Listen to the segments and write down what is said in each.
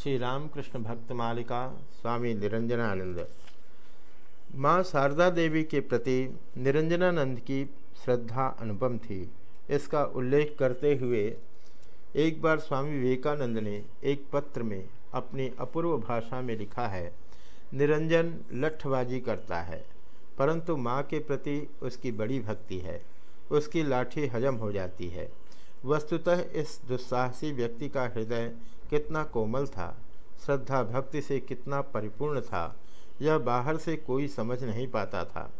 श्री रामकृष्ण भक्त मालिका स्वामी निरंजनानंद। माँ शारदा देवी के प्रति निरंजनानंद की श्रद्धा अनुपम थी। इसका उल्लेख करते हुए एक बार स्वामी विवेकानंद ने एक पत्र में अपनी अपूर्व भाषा में लिखा है, निरंजन लठबाजी करता है, परंतु माँ के प्रति उसकी बड़ी भक्ति है, उसकी लाठी हजम हो जाती है। वस्तुतः इस दुस्साहसी व्यक्ति का हृदय कितना कोमल था, श्रद्धा भक्ति से कितना परिपूर्ण था, यह बाहर से कोई समझ नहीं पाता था।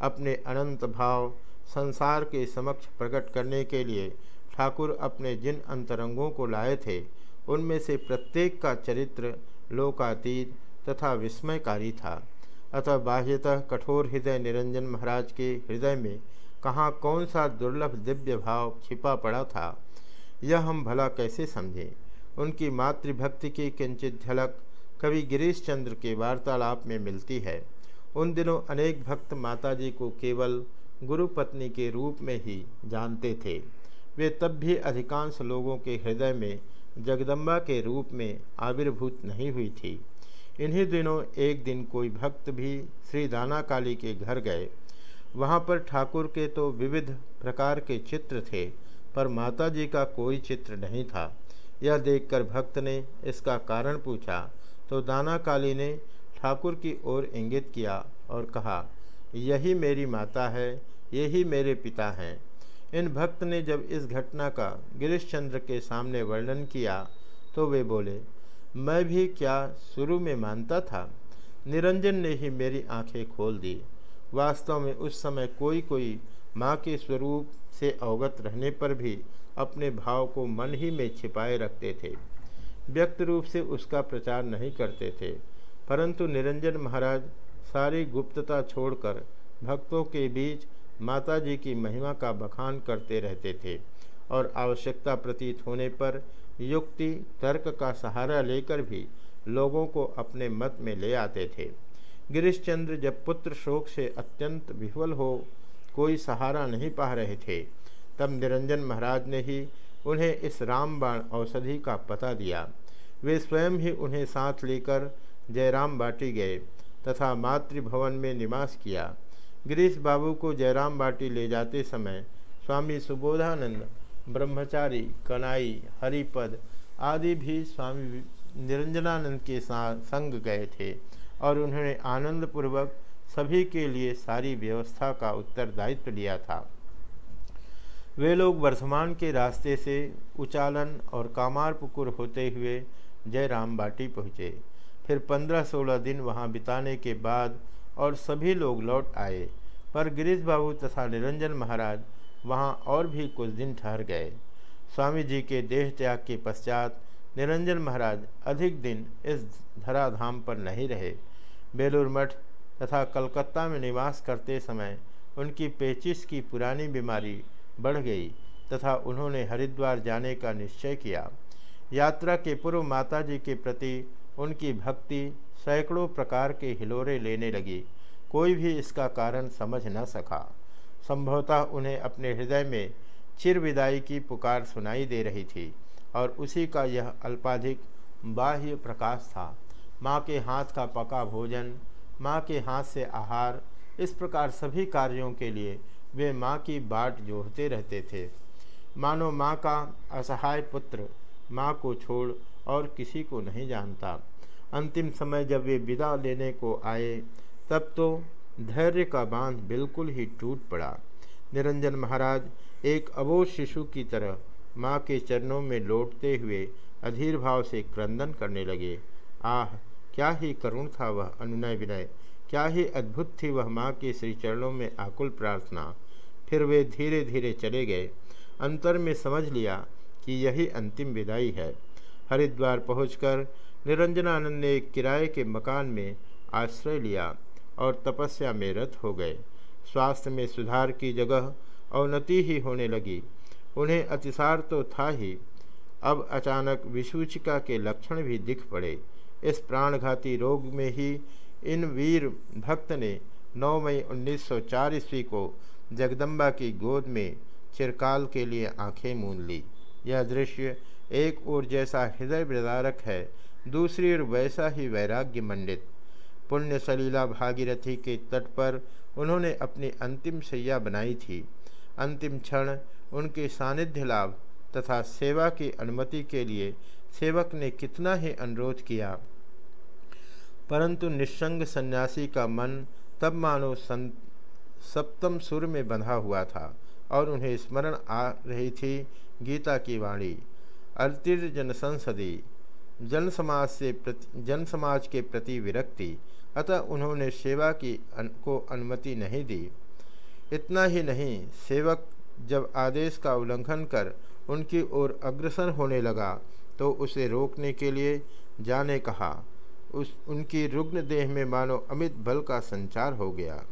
अपने अनंत भाव संसार के समक्ष प्रकट करने के लिए ठाकुर अपने जिन अंतरंगों को लाए थे, उनमें से प्रत्येक का चरित्र लोकातीत तथा विस्मयकारी था। अतः बाह्यतः कठोर हृदय निरंजन महाराज के हृदय में कहाँ कौन सा दुर्लभ दिव्य भाव छिपा पड़ा था, यह हम भला कैसे समझें? उनकी मातृभक्ति की किंचित झलक कवि गिरीश चंद्र के वार्तालाप में मिलती है। उन दिनों अनेक भक्त माताजी को केवल गुरु पत्नी के रूप में ही जानते थे। वे तब भी अधिकांश लोगों के हृदय में जगदम्बा के रूप में आविर्भूत नहीं हुई थी। इन्हीं दिनों एक दिन कोई भक्त भी श्री दाना काली के घर गए। वहाँ पर ठाकुर के तो विविध प्रकार के चित्र थे, पर माता जी का कोई चित्र नहीं था। यह देखकर भक्त ने इसका कारण पूछा। तो दाना काली ने ठाकुर की ओर इंगित किया और कहा, यही मेरी माता है, यही मेरे पिता हैं। इन भक्त ने जब इस घटना का गिरीश चंद्र के सामने वर्णन किया तो वे बोले, मैं भी क्या शुरू में मानता था? निरंजन ने ही मेरी आँखें खोल दी। वास्तव में उस समय कोई कोई माँ के स्वरूप से अवगत रहने पर भी अपने भाव को मन ही में छिपाए रखते थे। व्यक्त रूप से उसका प्रचार नहीं करते थे। परंतु निरंजन महाराज सारी गुप्तता छोड़कर भक्तों के बीच माता जी की महिमा का बखान करते रहते थे और आवश्यकता प्रतीत होने पर युक्ति, तर्क का सहारा लेकर भी लोगों को अपने मत में ले आते थे। गिरीशचंद्र जब पुत्र शोक से अत्यंत विफल हो कोई सहारा नहीं पा रहे थे। तब निरंजन महाराज ने ही उन्हें इस रामबाण औषधि का पता दिया। वे स्वयं ही उन्हें साथ लेकर जयराम बाटी गए तथा मातृभवन में निवास किया। गिरीश बाबू को जयराम बाटी ले जाते समय स्वामी सुबोधानंद, ब्रह्मचारी, कनाई, हरिपद आदि भी स्वामी निरंजनानंद के साथ संग गए थे और उन्होंने आनंदपूर्वक सभी के लिए सारी व्यवस्था का उत्तरदायित्व लिया था। वे लोग वर्धमान के रास्ते से उचालन और कामारपुकुर होते हुए जयराम बाटी पहुँचे। फिर पंद्रह सोलह दिन वहाँ बिताने के बाद और सभी लोग लौट आए। पर गिरीश बाबू तथा निरंजन महाराज वहाँ और भी कुछ दिन ठहर गए। स्वामी जी के देह त्याग के पश्चात निरंजन महाराज अधिक दिन इस धराधाम पर नहीं रहे। बेलूर मठ तथा कलकत्ता में निवास करते समय उनकी पेचिश की पुरानी बीमारी बढ़ गई तथा उन्होंने हरिद्वार जाने का निश्चय किया। यात्रा के पूर्व माता जी के प्रति उनकी भक्ति सैकड़ों प्रकार के हिलोरे लेने लगी। कोई भी इसका कारण समझ न सका। संभवतः उन्हें अपने हृदय में चिर विदाई की पुकार सुनाई दे रही थी और उसी का यह अल्पाधिक बाह्य प्रकाश था। माँ के हाथ का पका भोजन माँ के हाथ से आहार, इस प्रकार सभी कार्यों के लिए वे माँ की बाट जोहते रहते थे। मानो माँ का असहाय पुत्र माँ को छोड़ और किसी को नहीं जानता। अंतिम समय जब वे विदा लेने को आए, तब तो धैर्य का बाँध बिल्कुल ही टूट पड़ा। निरंजन महाराज एक अबोध शिशु की तरह माँ के चरणों में लौटते हुए अधीर भाव से क्रंदन करने लगे। आह क्या ही करुण था वह अनुनय विनय। क्या ही अद्भुत थी वह माँ के श्री चरणों में आकुल प्रार्थना। फिर वे धीरे धीरे चले गए। अंतर में समझ लिया कि यही अंतिम विदाई है। हरिद्वार पहुंचकर निरंजनानंद ने एक किराए के मकान में आश्रय लिया और तपस्या में रत हो गए। स्वास्थ्य में सुधार की जगह अवनति ही होने लगी। उन्हें अतिसार तो था ही। अब अचानक विसूचिका के लक्षण भी दिख पड़े। इस प्राणघाती रोग में ही इन वीर भक्त ने 9 मई 1904 ईस्वी को जगदम्बा की गोद में चिरकाल के लिए आँखें मूंद ली। यह दृश्य एक ओर जैसा हृदय विदारक है, दूसरी ओर वैसा ही वैराग्य मंडित पुण्य सलीला भागीरथी के तट पर उन्होंने अपनी अंतिम सैया बनाई थी। अंतिम क्षण उनके सानिध्य लाभ तथा सेवा की अनुमति के लिए सेवक ने कितना ही अनुरोध किया। परंतु निस्संग सन्यासी का मन तब मानो सप्तम सुर में बंधा हुआ था और उन्हें स्मरण आ रही थी गीता की वाणी अर्तिर जन संसदी जन समाज से प्रति जन समाज के प्रति विरक्ति अतः उन्होंने सेवा की अन, को अनुमति नहीं दी। इतना ही नहीं सेवक जब आदेश का उल्लंघन कर उनकी ओर अग्रसर होने लगा तो उसे रोकने के लिए जाने कहा। उस, उनकी रुग्ण देह में मानो अमित बल का संचार हो गया।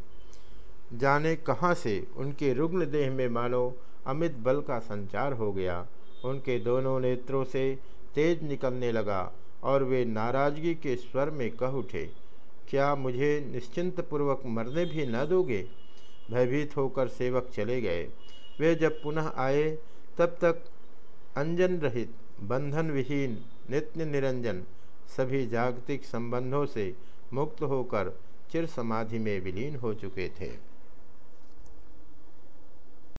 जाने कहाँ से उनके रुग्ण देह में मानो अमित बल का संचार हो गया। उनके दोनों नेत्रों से तेज निकलने लगा और वे नाराज़गी के स्वर में कह उठे, क्या मुझे निश्चिंत पूर्वक मरने भी न दोगे? भयभीत होकर सेवक चले गए। वे जब पुनः आए तब तक अंजन रहित बंधन विहीन नित्य निरंजन सभी जागतिक संबंधों से मुक्त होकर चिर समाधि में विलीन हो चुके थे।